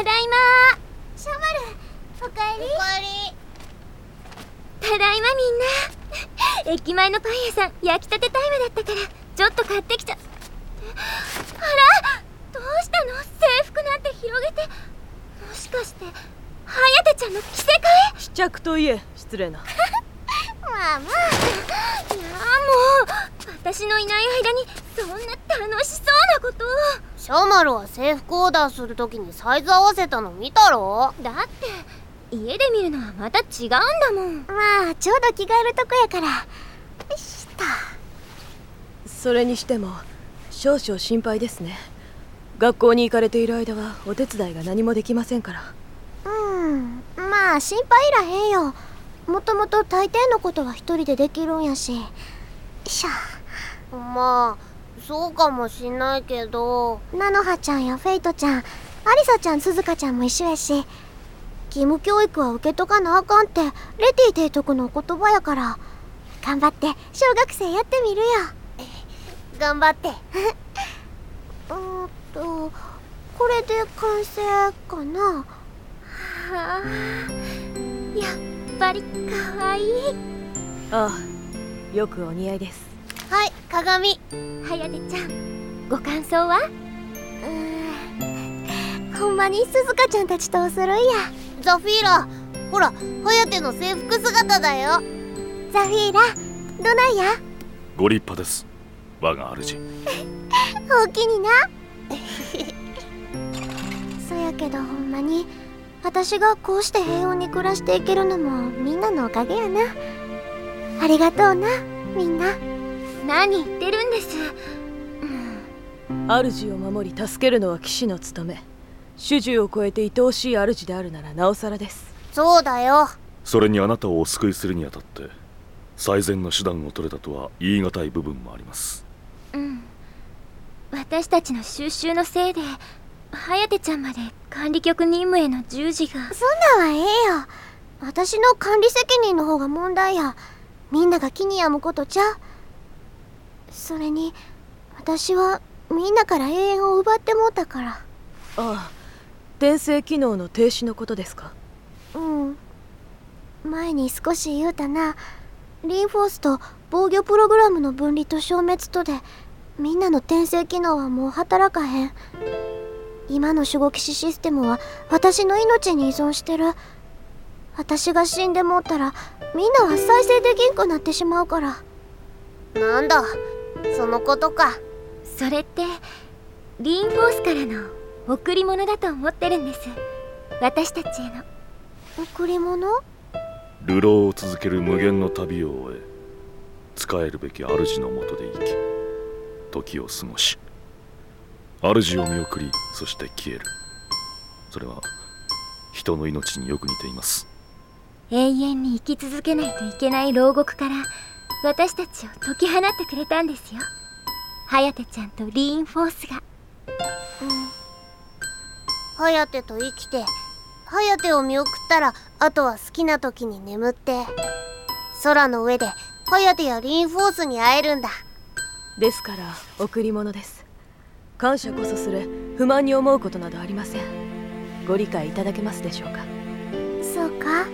ただいま。シャマルおかえり。おかえりただいまみんな。駅前のパン屋さん焼きたてタイムだったからちょっと買ってきちゃあらどうしたの？制服なんて広げて。もしかして颯ちゃんの着せ替え？試着といえ失礼な。まあまあ。いやもう私のいない間にそんな楽しそうなことをシャマルは制服オーダーするときにサイズ合わせたの見たろ？だって家で見るのはまた違うんだもん。まあちょうど着替えるとこやから。よしと。それにしても少々心配ですね。学校に行かれている間はお手伝いが何もできませんから。うん。まあ心配いらへんよ。もともと大抵のことは一人でできるんやし。よいしょ。まあそうかもしんないけど。菜の葉ちゃんやフェイトちゃんアリサちゃん鈴鹿ちゃんも一緒やし。義務教育は受けとかなあかんってレティ提督のお言葉やから。頑張って小学生やってみるよ。頑張って。うーんとこれで完成かな。はあやっぱり可愛い。ああよくお似合いです。はい鏡。颯ちゃん。ご感想は？うーん。ほんまに鈴鹿ちゃんたちとお揃いや。ザフィーラ。ほら颯の制服姿だよ。ザフィーラどないや？ご立派です。我が主。おおきにな。そやけどほんまに私がこうして平穏に暮らしていけるのもみんなのおかげやな。ありがとうなみんな何言ってるんです。主を守り助けるのは騎士の務め。主従を超えて愛おしい主であるならなおさらです。そうだよ。それにあなたをお救いするにあたって最善の手段を取れたとは言い難い部分もあります。うん。私たちの収集のせいで颯ちゃんまで管理局任務への従事が。そんなんはええよ。私の管理責任の方が問題や。みんなが気に病むことちゃうそれに私はみんなから永遠を奪ってもうたから。ああ転生機能の停止のことですか？うん。前に少し言うたなリンフォースと防御プログラムの分離と消滅とでみんなの転生機能はもう働かへん。今の守護騎士システムは私の命に依存してる。私が死んでもうたらみんなは再生できんくなってしまうから。なんだそのことか。それってリインフォースからの贈り物だと思ってるんです。私たちへの。贈り物？流浪を続ける無限の旅を終え仕えるべき主のもとで生き時を過ごし主を見送りそして消える。それは人の命によく似ています。永遠に生き続けないといけない牢獄から私たちを解き放ってくれたんですよ。颯ちゃんとリインフォースが。颯と生きて颯を見送ったらあとは好きな時に眠って空の上で颯やリインフォースに会えるんだ。ですから贈り物です。感謝こそする不満に思うことなどありません。ご理解いただけますでしょうか？そうか。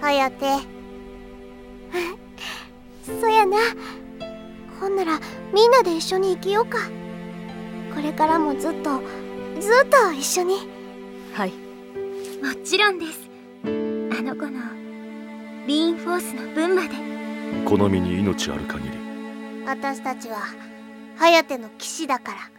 颯そやな。ほんならみんなで一緒に生きようか。これからもずっとずっと一緒に。はい。もちろんです。あの子のリインフォースの分まで。この身に命ある限り。私たちは颯の騎士だから